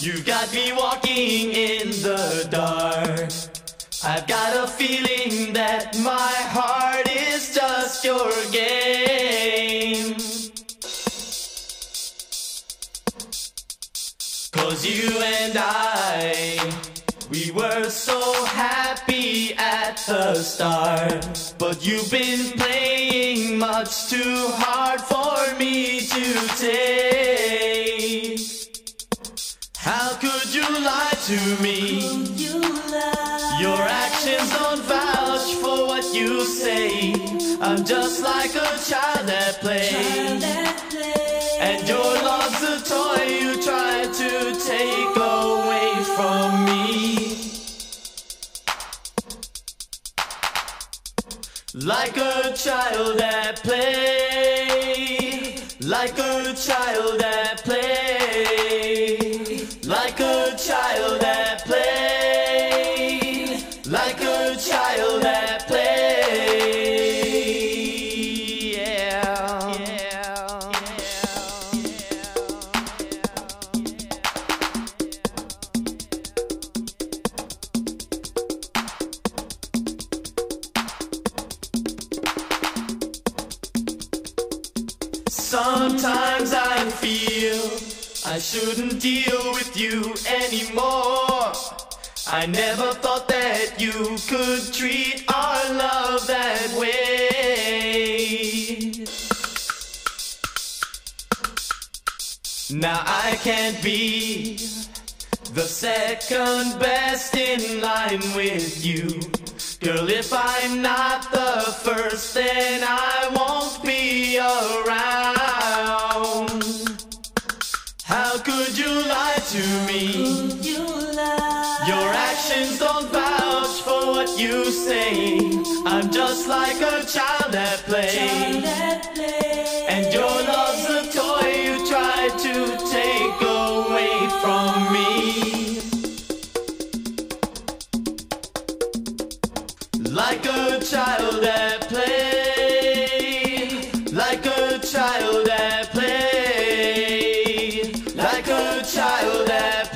You got me walking in the dark. I've got a feeling that my heart is just your game. Cause you and I, we were so happy at the start. But you've been playing much too hard for me to take. You lie to me? Your actions don't vouch for what you say. I'm just like a child at play. And your love's a toy you try to take away from me. Like a child at play. Like a child at play. Like a child at play. Sometimes I feel I shouldn't deal with you anymore. I never thought that you could treat our love that way. Now I can't be the second best in line with you. Girl, if I'm not the first, then I won't be around. How could you lie to me? Your actions don't vouch for what you say. I'm just like a child at play. And your love's a toy you try to take away from me. Like a child at play. Like a child at play. Like a child at play.